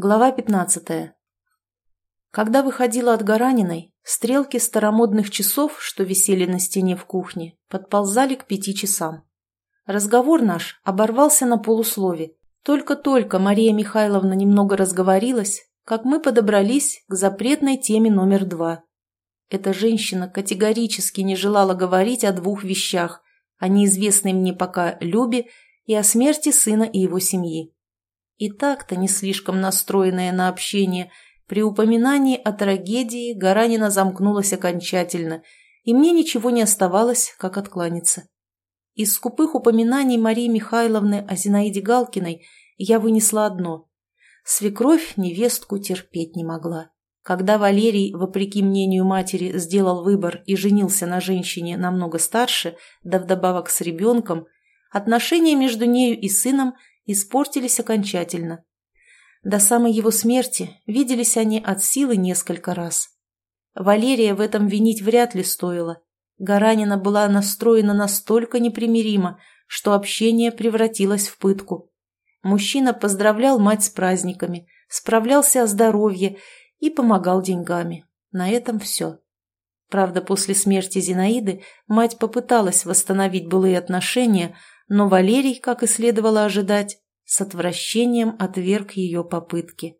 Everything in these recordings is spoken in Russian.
Глава 15. Когда выходила от Гараниной, стрелки старомодных часов, что висели на стене в кухне, подползали к пяти часам. Разговор наш оборвался на полуслове. Только-только Мария Михайловна немного разговорилась, как мы подобрались к запретной теме номер два. Эта женщина категорически не желала говорить о двух вещах, о неизвестной мне пока Любе и о смерти сына и его семьи и так-то не слишком настроенная на общение, при упоминании о трагедии Гаранина замкнулась окончательно, и мне ничего не оставалось, как откланяться. Из скупых упоминаний Марии Михайловны о Зинаиде Галкиной я вынесла одно. Свекровь невестку терпеть не могла. Когда Валерий, вопреки мнению матери, сделал выбор и женился на женщине намного старше, да вдобавок с ребенком, отношения между нею и сыном испортились окончательно. До самой его смерти виделись они от силы несколько раз. Валерия в этом винить вряд ли стоило. Гаранина была настроена настолько непримиримо, что общение превратилось в пытку. Мужчина поздравлял мать с праздниками, справлялся о здоровье и помогал деньгами. На этом все. Правда, после смерти Зинаиды мать попыталась восстановить былые отношения, но Валерий, как и следовало ожидать, с отвращением отверг ее попытки.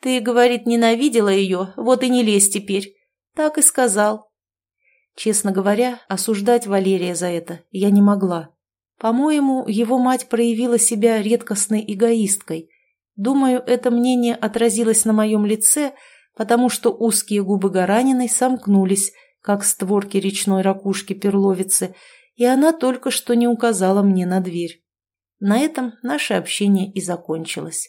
«Ты, — говорит, — ненавидела ее, вот и не лезь теперь. Так и сказал». Честно говоря, осуждать Валерия за это я не могла. По-моему, его мать проявила себя редкостной эгоисткой. Думаю, это мнение отразилось на моем лице, потому что узкие губы Гараниной сомкнулись, как створки речной ракушки перловицы, и она только что не указала мне на дверь. На этом наше общение и закончилось.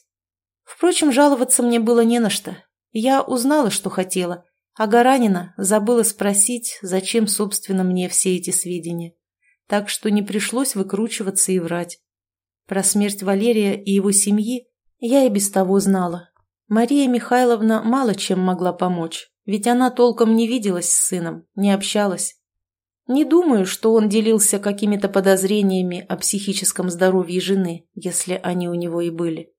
Впрочем, жаловаться мне было не на что. Я узнала, что хотела, а Гаранина забыла спросить, зачем, собственно, мне все эти сведения. Так что не пришлось выкручиваться и врать. Про смерть Валерия и его семьи я и без того знала. Мария Михайловна мало чем могла помочь, ведь она толком не виделась с сыном, не общалась. Не думаю, что он делился какими-то подозрениями о психическом здоровье жены, если они у него и были.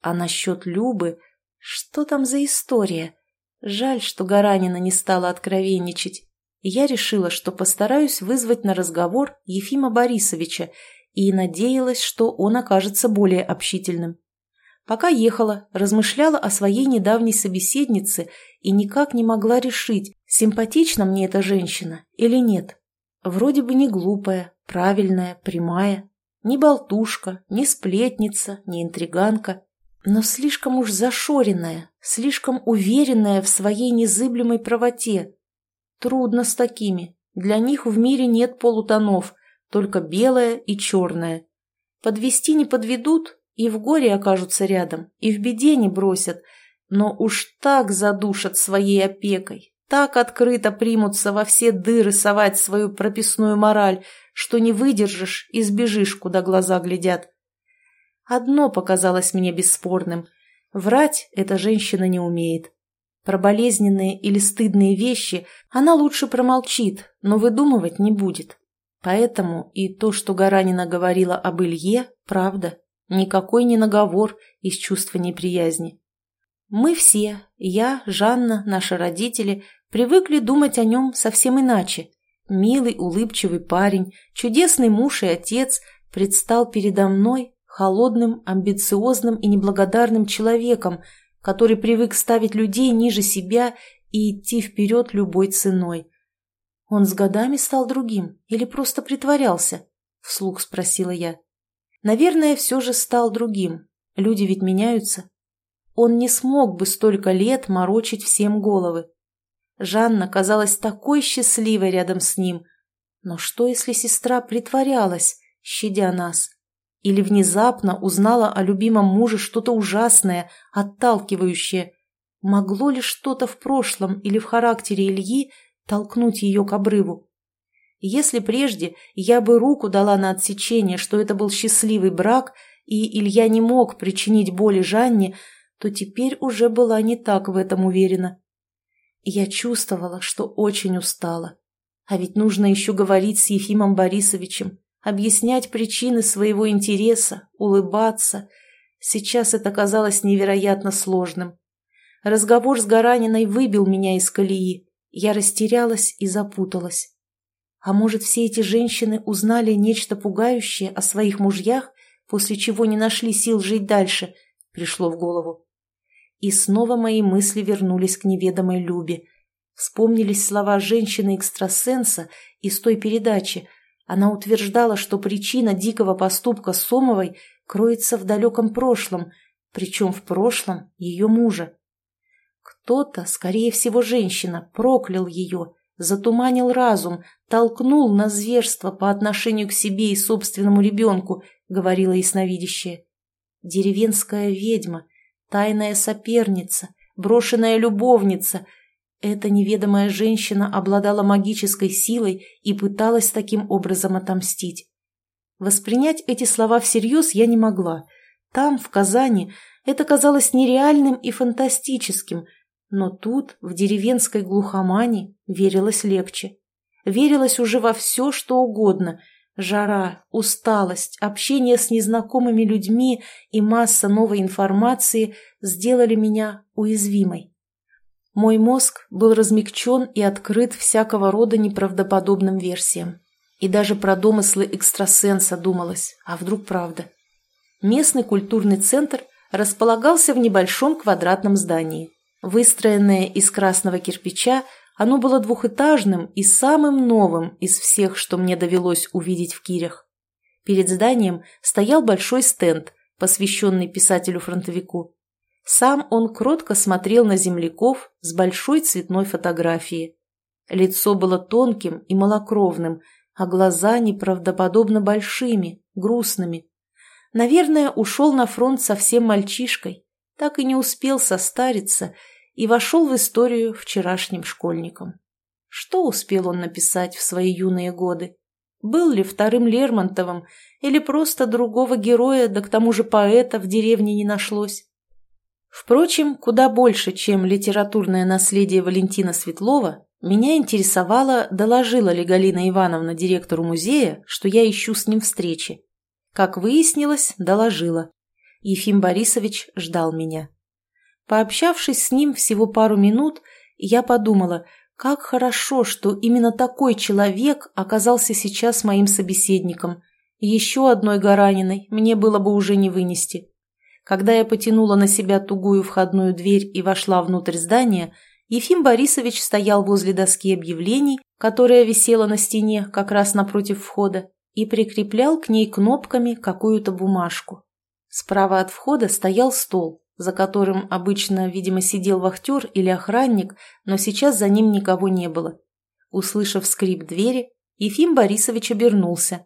А насчет Любы... Что там за история? Жаль, что Гаранина не стала откровенничать. я решила, что постараюсь вызвать на разговор Ефима Борисовича и надеялась, что он окажется более общительным. Пока ехала, размышляла о своей недавней собеседнице и никак не могла решить, симпатична мне эта женщина или нет. Вроде бы не глупая, правильная, прямая, ни болтушка, ни сплетница, ни интриганка, но слишком уж зашоренная, слишком уверенная в своей незыблемой правоте. Трудно с такими. Для них в мире нет полутонов, только белое и черное. Подвести не подведут, и в горе окажутся рядом, и в беде не бросят, но уж так задушат своей опекой, так открыто примутся во все дыры совать свою прописную мораль, что не выдержишь и сбежишь, куда глаза глядят. Одно показалось мне бесспорным. Врать эта женщина не умеет. Про болезненные или стыдные вещи она лучше промолчит, но выдумывать не будет. Поэтому и то, что Гаранина говорила об Илье, правда. Никакой не наговор из чувства неприязни. Мы все, я, Жанна, наши родители, привыкли думать о нем совсем иначе. Милый, улыбчивый парень, чудесный муж и отец предстал передо мной холодным, амбициозным и неблагодарным человеком, который привык ставить людей ниже себя и идти вперед любой ценой. «Он с годами стал другим или просто притворялся?» – вслух спросила я. «Наверное, все же стал другим. Люди ведь меняются. Он не смог бы столько лет морочить всем головы. Жанна казалась такой счастливой рядом с ним. Но что, если сестра притворялась, щадя нас? Или внезапно узнала о любимом муже что-то ужасное, отталкивающее? Могло ли что-то в прошлом или в характере Ильи толкнуть ее к обрыву? Если прежде я бы руку дала на отсечение, что это был счастливый брак, и Илья не мог причинить боли Жанне, то теперь уже была не так в этом уверена. Я чувствовала, что очень устала. А ведь нужно еще говорить с Ефимом Борисовичем, объяснять причины своего интереса, улыбаться. Сейчас это казалось невероятно сложным. Разговор с Гараниной выбил меня из колеи. Я растерялась и запуталась. А может, все эти женщины узнали нечто пугающее о своих мужьях, после чего не нашли сил жить дальше, пришло в голову. И снова мои мысли вернулись к неведомой Любе. Вспомнились слова женщины-экстрасенса из той передачи. Она утверждала, что причина дикого поступка Сомовой кроется в далеком прошлом, причем в прошлом ее мужа. Кто-то, скорее всего женщина, проклял ее, затуманил разум, толкнул на зверство по отношению к себе и собственному ребенку, говорила ясновидящая. Деревенская ведьма, тайная соперница, брошенная любовница. Эта неведомая женщина обладала магической силой и пыталась таким образом отомстить. Воспринять эти слова всерьез я не могла. Там, в Казани, это казалось нереальным и фантастическим, но тут, в деревенской глухомане, верилось легче. Верилось уже во все, что угодно. Жара, усталость, общение с незнакомыми людьми и масса новой информации сделали меня уязвимой. Мой мозг был размягчен и открыт всякого рода неправдоподобным версиям. И даже про домыслы экстрасенса думалось, а вдруг правда. Местный культурный центр располагался в небольшом квадратном здании. Выстроенное из красного кирпича, оно было двухэтажным и самым новым из всех, что мне довелось увидеть в Кирях. Перед зданием стоял большой стенд, посвященный писателю-фронтовику. Сам он кротко смотрел на земляков с большой цветной фотографией. Лицо было тонким и малокровным, а глаза неправдоподобно большими, грустными. Наверное, ушел на фронт совсем мальчишкой, так и не успел состариться и вошел в историю вчерашним школьником. Что успел он написать в свои юные годы? Был ли вторым Лермонтовым или просто другого героя, да к тому же поэта в деревне не нашлось? Впрочем, куда больше, чем литературное наследие Валентина Светлова, меня интересовало, доложила ли Галина Ивановна директору музея, что я ищу с ним встречи. Как выяснилось, доложила. Ефим Борисович ждал меня. Пообщавшись с ним всего пару минут, я подумала, как хорошо, что именно такой человек оказался сейчас моим собеседником. Еще одной Гараниной мне было бы уже не вынести. Когда я потянула на себя тугую входную дверь и вошла внутрь здания, Ефим Борисович стоял возле доски объявлений, которая висела на стене как раз напротив входа, и прикреплял к ней кнопками какую-то бумажку. Справа от входа стоял стол, за которым обычно, видимо, сидел вахтер или охранник, но сейчас за ним никого не было. Услышав скрип двери, Ефим Борисович обернулся.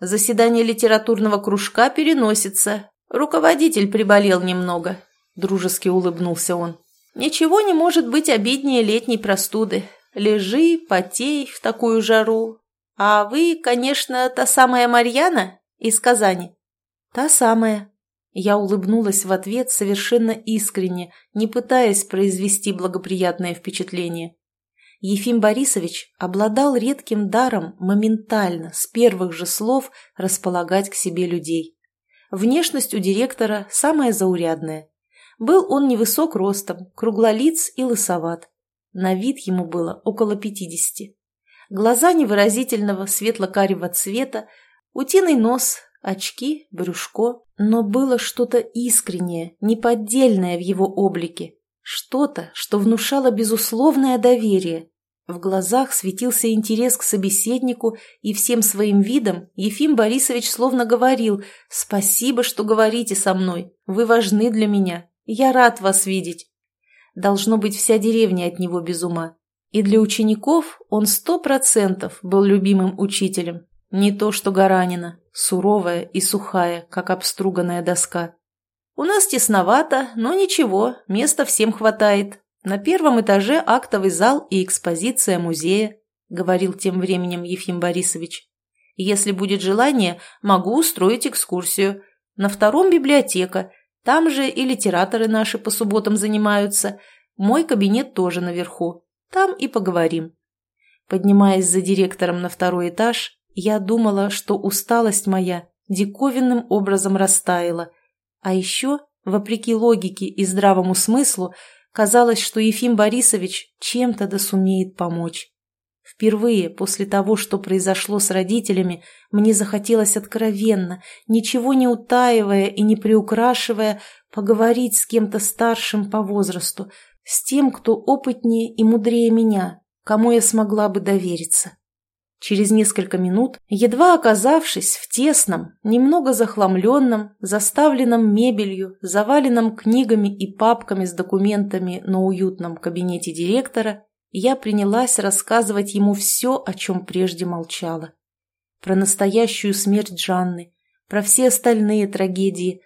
«Заседание литературного кружка переносится. Руководитель приболел немного», – дружески улыбнулся он. «Ничего не может быть обиднее летней простуды. Лежи, потей в такую жару. А вы, конечно, та самая Марьяна из Казани?» «Та самая», я улыбнулась в ответ совершенно искренне, не пытаясь произвести благоприятное впечатление. Ефим Борисович обладал редким даром моментально, с первых же слов, располагать к себе людей. Внешность у директора самая заурядная. Был он невысок ростом, круглолиц и лысоват. На вид ему было около пятидесяти. Глаза невыразительного светло-карего цвета, утиный нос, очки, брюшко, но было что-то искреннее, неподдельное в его облике, что-то, что внушало безусловное доверие. В глазах светился интерес к собеседнику, и всем своим видом Ефим Борисович словно говорил «Спасибо, что говорите со мной, вы важны для меня, я рад вас видеть». Должно быть, вся деревня от него без ума. И для учеников он сто процентов был любимым учителем, не то что Гаранина, суровая и сухая, как обструганная доска. «У нас тесновато, но ничего, места всем хватает. На первом этаже актовый зал и экспозиция музея», — говорил тем временем Ефим Борисович. «Если будет желание, могу устроить экскурсию. На втором библиотека, там же и литераторы наши по субботам занимаются. Мой кабинет тоже наверху. Там и поговорим». Поднимаясь за директором на второй этаж, я думала, что усталость моя диковинным образом растаяла. А еще, вопреки логике и здравому смыслу, казалось, что Ефим Борисович чем-то да сумеет помочь. Впервые после того, что произошло с родителями, мне захотелось откровенно, ничего не утаивая и не приукрашивая, поговорить с кем-то старшим по возрасту, с тем, кто опытнее и мудрее меня, кому я смогла бы довериться. Через несколько минут, едва оказавшись в тесном, немного захламленном, заставленном мебелью, заваленном книгами и папками с документами на уютном кабинете директора, я принялась рассказывать ему все, о чем прежде молчала. Про настоящую смерть Жанны, про все остальные трагедии.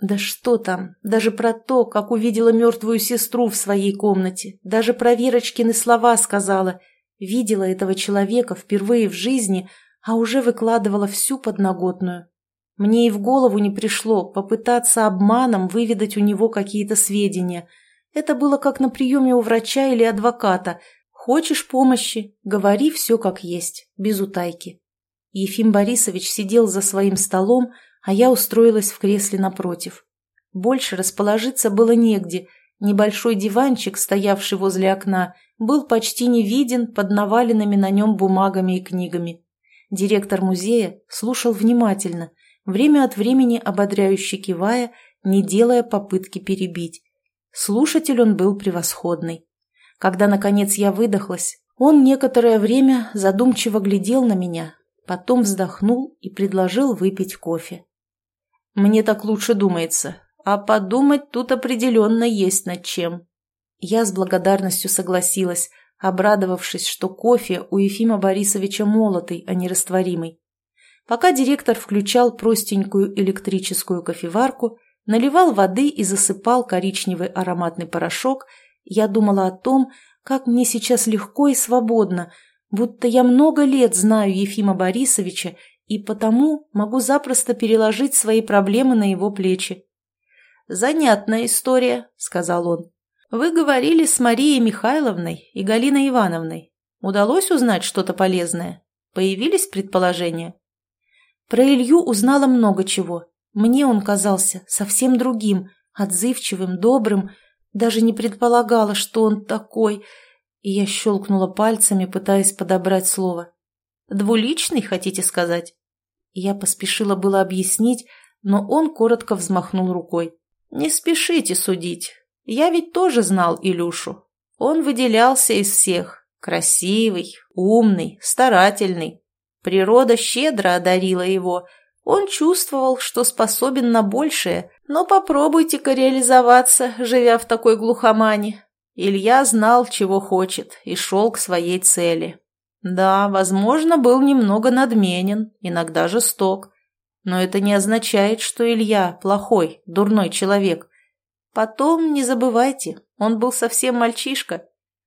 Да что там, даже про то, как увидела мертвую сестру в своей комнате, даже про Верочкины слова сказала. Видела этого человека впервые в жизни, а уже выкладывала всю подноготную. Мне и в голову не пришло попытаться обманом выведать у него какие-то сведения – это было как на приеме у врача или адвоката. Хочешь помощи? Говори все как есть, без утайки. Ефим Борисович сидел за своим столом, а я устроилась в кресле напротив. Больше расположиться было негде. Небольшой диванчик, стоявший возле окна, был почти не виден под наваленными на нем бумагами и книгами. Директор музея слушал внимательно, время от времени ободряюще кивая, не делая попытки перебить. Слушатель он был превосходный. Когда, наконец, я выдохлась, он некоторое время задумчиво глядел на меня, потом вздохнул и предложил выпить кофе. «Мне так лучше думается, а подумать тут определенно есть над чем». Я с благодарностью согласилась, обрадовавшись, что кофе у Ефима Борисовича молотый, а не растворимый. Пока директор включал простенькую электрическую кофеварку, наливал воды и засыпал коричневый ароматный порошок, я думала о том, как мне сейчас легко и свободно, будто я много лет знаю Ефима Борисовича и потому могу запросто переложить свои проблемы на его плечи. «Занятная история», — сказал он. «Вы говорили с Марией Михайловной и Галиной Ивановной. Удалось узнать что-то полезное? Появились предположения?» Про Илью узнала много чего. Мне он казался совсем другим, отзывчивым, добрым. Даже не предполагала, что он такой. И я щелкнула пальцами, пытаясь подобрать слово. «Двуличный, хотите сказать?» Я поспешила было объяснить, но он коротко взмахнул рукой. «Не спешите судить. Я ведь тоже знал Илюшу. Он выделялся из всех. Красивый, умный, старательный. Природа щедро одарила его, он чувствовал, что способен на большее, но попробуйте-ка реализоваться, живя в такой глухомане. Илья знал, чего хочет, и шел к своей цели. Да, возможно, был немного надменен, иногда жесток. Но это не означает, что Илья плохой, дурной человек. Потом, не забывайте, он был совсем мальчишка.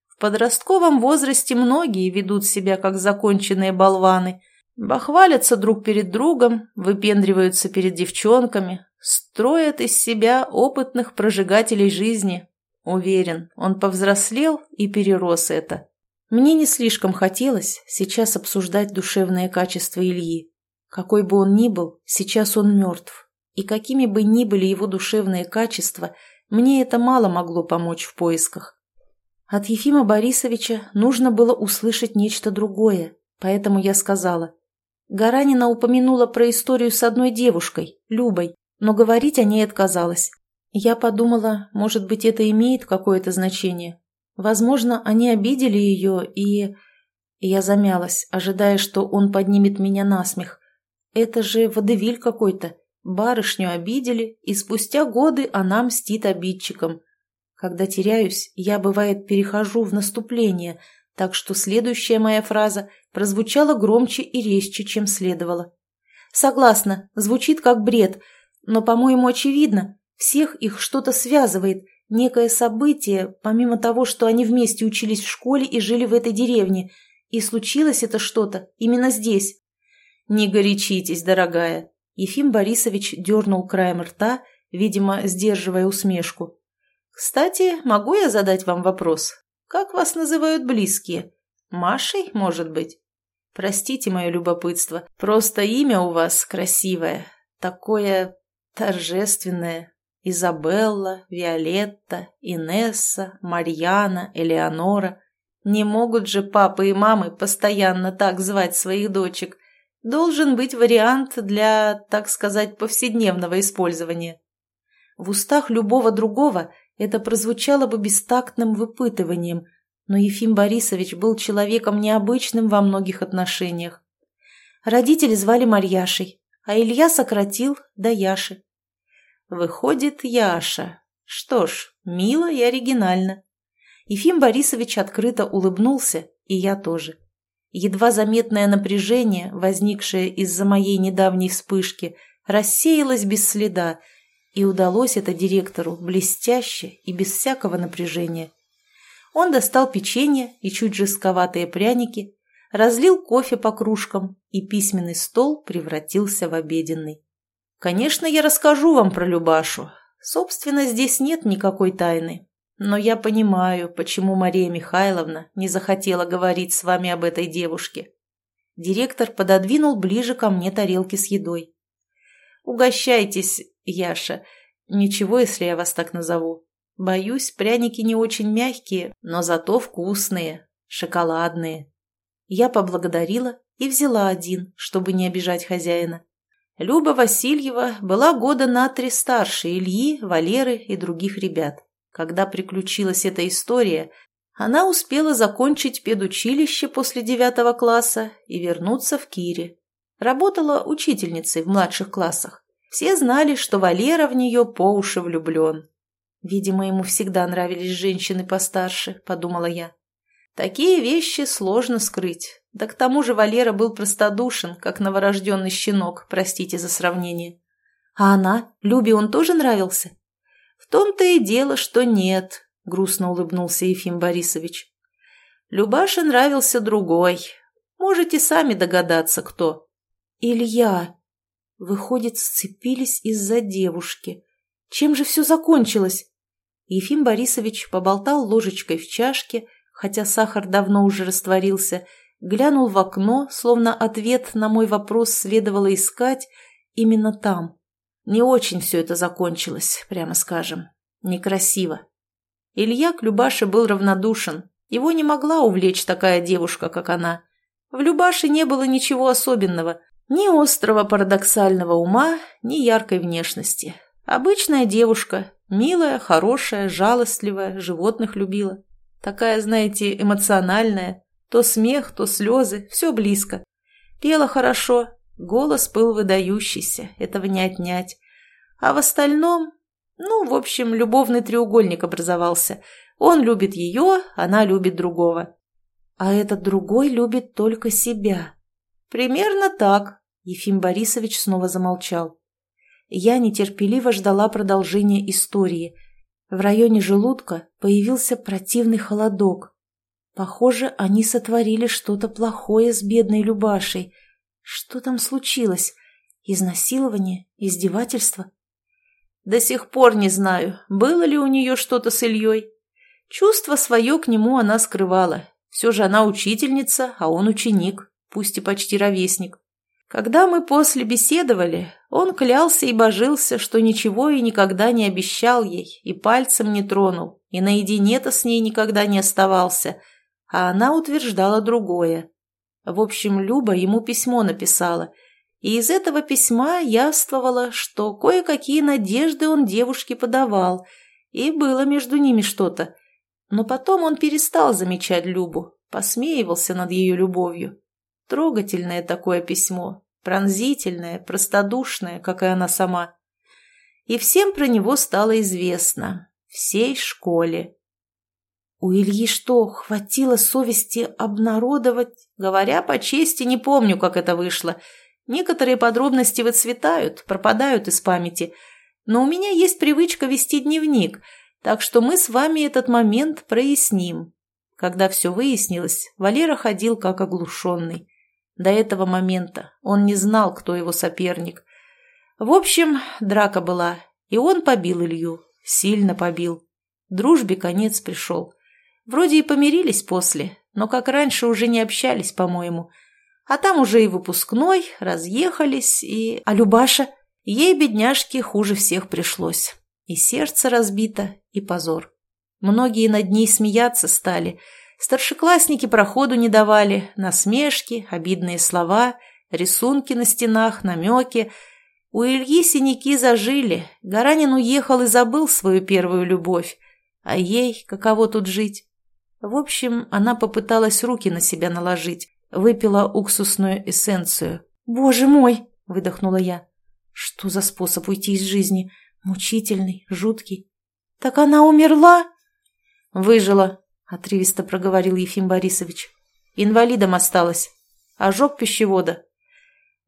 В подростковом возрасте многие ведут себя как законченные болваны – Бахвалятся друг перед другом, выпендриваются перед девчонками, строят из себя опытных прожигателей жизни. Уверен, он повзрослел и перерос это. Мне не слишком хотелось сейчас обсуждать душевные качества Ильи. Какой бы он ни был, сейчас он мертв. И какими бы ни были его душевные качества, мне это мало могло помочь в поисках. От Ефима Борисовича нужно было услышать нечто другое, поэтому я сказала – Гаранина упомянула про историю с одной девушкой, Любой, но говорить о ней отказалась. Я подумала, может быть, это имеет какое-то значение. Возможно, они обидели ее и... Я замялась, ожидая, что он поднимет меня на смех. Это же водевиль какой-то. Барышню обидели, и спустя годы она мстит обидчикам. Когда теряюсь, я, бывает, перехожу в наступление, так что следующая моя фраза прозвучало громче и резче, чем следовало. Согласна, звучит как бред, но, по-моему, очевидно, всех их что-то связывает, некое событие, помимо того, что они вместе учились в школе и жили в этой деревне, и случилось это что-то именно здесь. «Не горячитесь, дорогая!» Ефим Борисович дернул краем рта, видимо, сдерживая усмешку. «Кстати, могу я задать вам вопрос? Как вас называют близкие? Машей, может быть? Простите мое любопытство, просто имя у вас красивое. Такое торжественное. Изабелла, Виолетта, Инесса, Марьяна, Элеонора. Не могут же папа и мамы постоянно так звать своих дочек. Должен быть вариант для, так сказать, повседневного использования. В устах любого другого это прозвучало бы бестактным выпытыванием, но Ефим Борисович был человеком необычным во многих отношениях. Родители звали Марьяшей, а Илья сократил до Яши. Выходит, Яша. Что ж, мило и оригинально. Ефим Борисович открыто улыбнулся, и я тоже. Едва заметное напряжение, возникшее из-за моей недавней вспышки, рассеялось без следа, и удалось это директору блестяще и без всякого напряжения. Он достал печенье и чуть жестковатые пряники, разлил кофе по кружкам, и письменный стол превратился в обеденный. Конечно, я расскажу вам про Любашу. Собственно, здесь нет никакой тайны. Но я понимаю, почему Мария Михайловна не захотела говорить с вами об этой девушке. Директор пододвинул ближе ко мне тарелки с едой. Угощайтесь, Яша. Ничего, если я вас так назову. Боюсь, пряники не очень мягкие, но зато вкусные, шоколадные. Я поблагодарила и взяла один, чтобы не обижать хозяина. Люба Васильева была года на три старше Ильи, Валеры и других ребят. Когда приключилась эта история, она успела закончить педучилище после девятого класса и вернуться в Кире. Работала учительницей в младших классах. Все знали, что Валера в нее по уши влюблен. «Видимо, ему всегда нравились женщины постарше», — подумала я. Такие вещи сложно скрыть. Да к тому же Валера был простодушен, как новорожденный щенок, простите за сравнение. А она? Любе он тоже нравился? Том-то и дело, что нет, грустно улыбнулся Ефим Борисович. Любаше нравился другой. Можете сами догадаться, кто. Илья. Выходит, сцепились из-за девушки. Чем же все закончилось? Ефим Борисович поболтал ложечкой в чашке, хотя сахар давно уже растворился, глянул в окно, словно ответ на мой вопрос следовало искать именно там. Не очень все это закончилось, прямо скажем. Некрасиво. Илья к Любаше был равнодушен. Его не могла увлечь такая девушка, как она. В Любаше не было ничего особенного. Ни острого парадоксального ума, ни яркой внешности. Обычная девушка, милая, хорошая, жалостливая, животных любила. Такая, знаете, эмоциональная. То смех, то слезы, все близко. Пела хорошо, голос был выдающийся, этого не отнять. А в остальном, ну, в общем, любовный треугольник образовался. Он любит ее, она любит другого. А этот другой любит только себя. Примерно так. Ефим Борисович снова замолчал. Я нетерпеливо ждала продолжения истории – в районе желудка появился противный холодок. Похоже, они сотворили что-то плохое с бедной Любашей. Что там случилось? Изнасилование? Издевательство? До сих пор не знаю, было ли у нее что-то с Ильей. Чувство свое к нему она скрывала. Все же она учительница, а он ученик, пусть и почти ровесник. Когда мы после беседовали, он клялся и божился, что ничего и никогда не обещал ей, и пальцем не тронул, и наедине-то с ней никогда не оставался, а она утверждала другое. В общем, Люба ему письмо написала, и из этого письма явствовало, что кое-какие надежды он девушке подавал, и было между ними что-то. Но потом он перестал замечать Любу, посмеивался над ее любовью. Трогательное такое письмо, пронзительное, простодушное, как и она сама. И всем про него стало известно, всей школе. У Ильи что, хватило совести обнародовать? Говоря по чести, не помню, как это вышло. Некоторые подробности выцветают, пропадают из памяти. Но у меня есть привычка вести дневник, так что мы с вами этот момент проясним. Когда все выяснилось, Валера ходил как оглушенный. До этого момента он не знал, кто его соперник. В общем, драка была, и он побил Илью, сильно побил. Дружбе конец пришел. Вроде и помирились после, но как раньше уже не общались, по-моему. А там уже и выпускной, разъехались, и... А Любаша? Ей, бедняжке, хуже всех пришлось. И сердце разбито, и позор. Многие над ней смеяться стали. Старшеклассники проходу не давали, насмешки, обидные слова, рисунки на стенах, намеки. У Ильи синяки зажили, Гаранин уехал и забыл свою первую любовь. А ей каково тут жить? В общем, она попыталась руки на себя наложить, выпила уксусную эссенцию. «Боже мой!» – выдохнула я. «Что за способ уйти из жизни? Мучительный, жуткий». «Так она умерла?» «Выжила», – отрывисто проговорил Ефим Борисович. «Инвалидом осталась. Ожог пищевода.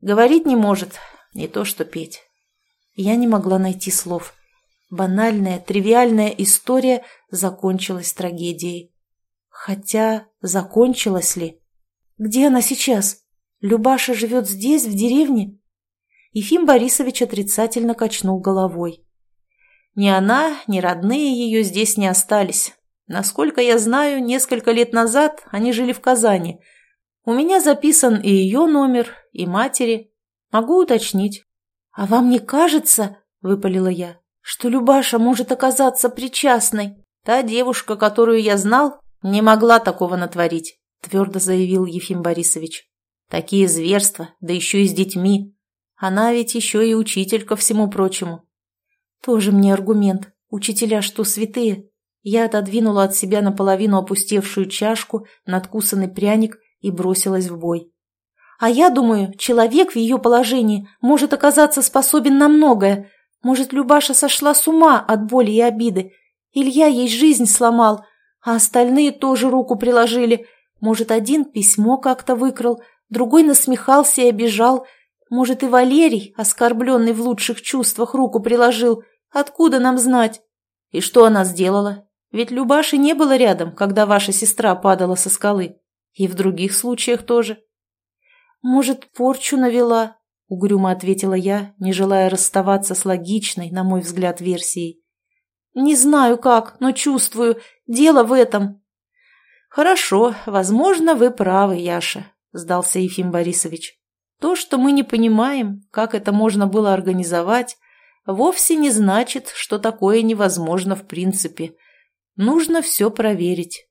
Говорить не может, не то что петь». Я не могла найти слов. Банальная, тривиальная история закончилась трагедией. Хотя, закончилась ли? Где она сейчас? Любаша живет здесь, в деревне? Ефим Борисович отрицательно качнул головой. Ни она, ни родные ее здесь не остались. Насколько я знаю, несколько лет назад они жили в Казани. У меня записан и ее номер, и матери. Могу уточнить. — А вам не кажется, — выпалила я, — что Любаша может оказаться причастной? Та девушка, которую я знал, не могла такого натворить, — твердо заявил Ефим Борисович. Такие зверства, да еще и с детьми. Она ведь еще и учитель ко всему прочему. Тоже мне аргумент. Учителя что, святые? Я отодвинула от себя наполовину опустевшую чашку, надкусанный пряник и бросилась в бой. А я думаю, человек в ее положении может оказаться способен на многое. Может, Любаша сошла с ума от боли и обиды. Илья ей жизнь сломал, а остальные тоже руку приложили. Может, один письмо как-то выкрал, другой насмехался и обижал. Может, и Валерий, оскорбленный в лучших чувствах, руку приложил. Откуда нам знать? И что она сделала? Ведь Любаши не было рядом, когда ваша сестра падала со скалы. И в других случаях тоже. «Может, порчу навела?» — угрюмо ответила я, не желая расставаться с логичной, на мой взгляд, версией. «Не знаю как, но чувствую. Дело в этом». «Хорошо, возможно, вы правы, Яша», — сдался Ефим Борисович. «То, что мы не понимаем, как это можно было организовать, вовсе не значит, что такое невозможно в принципе. Нужно все проверить.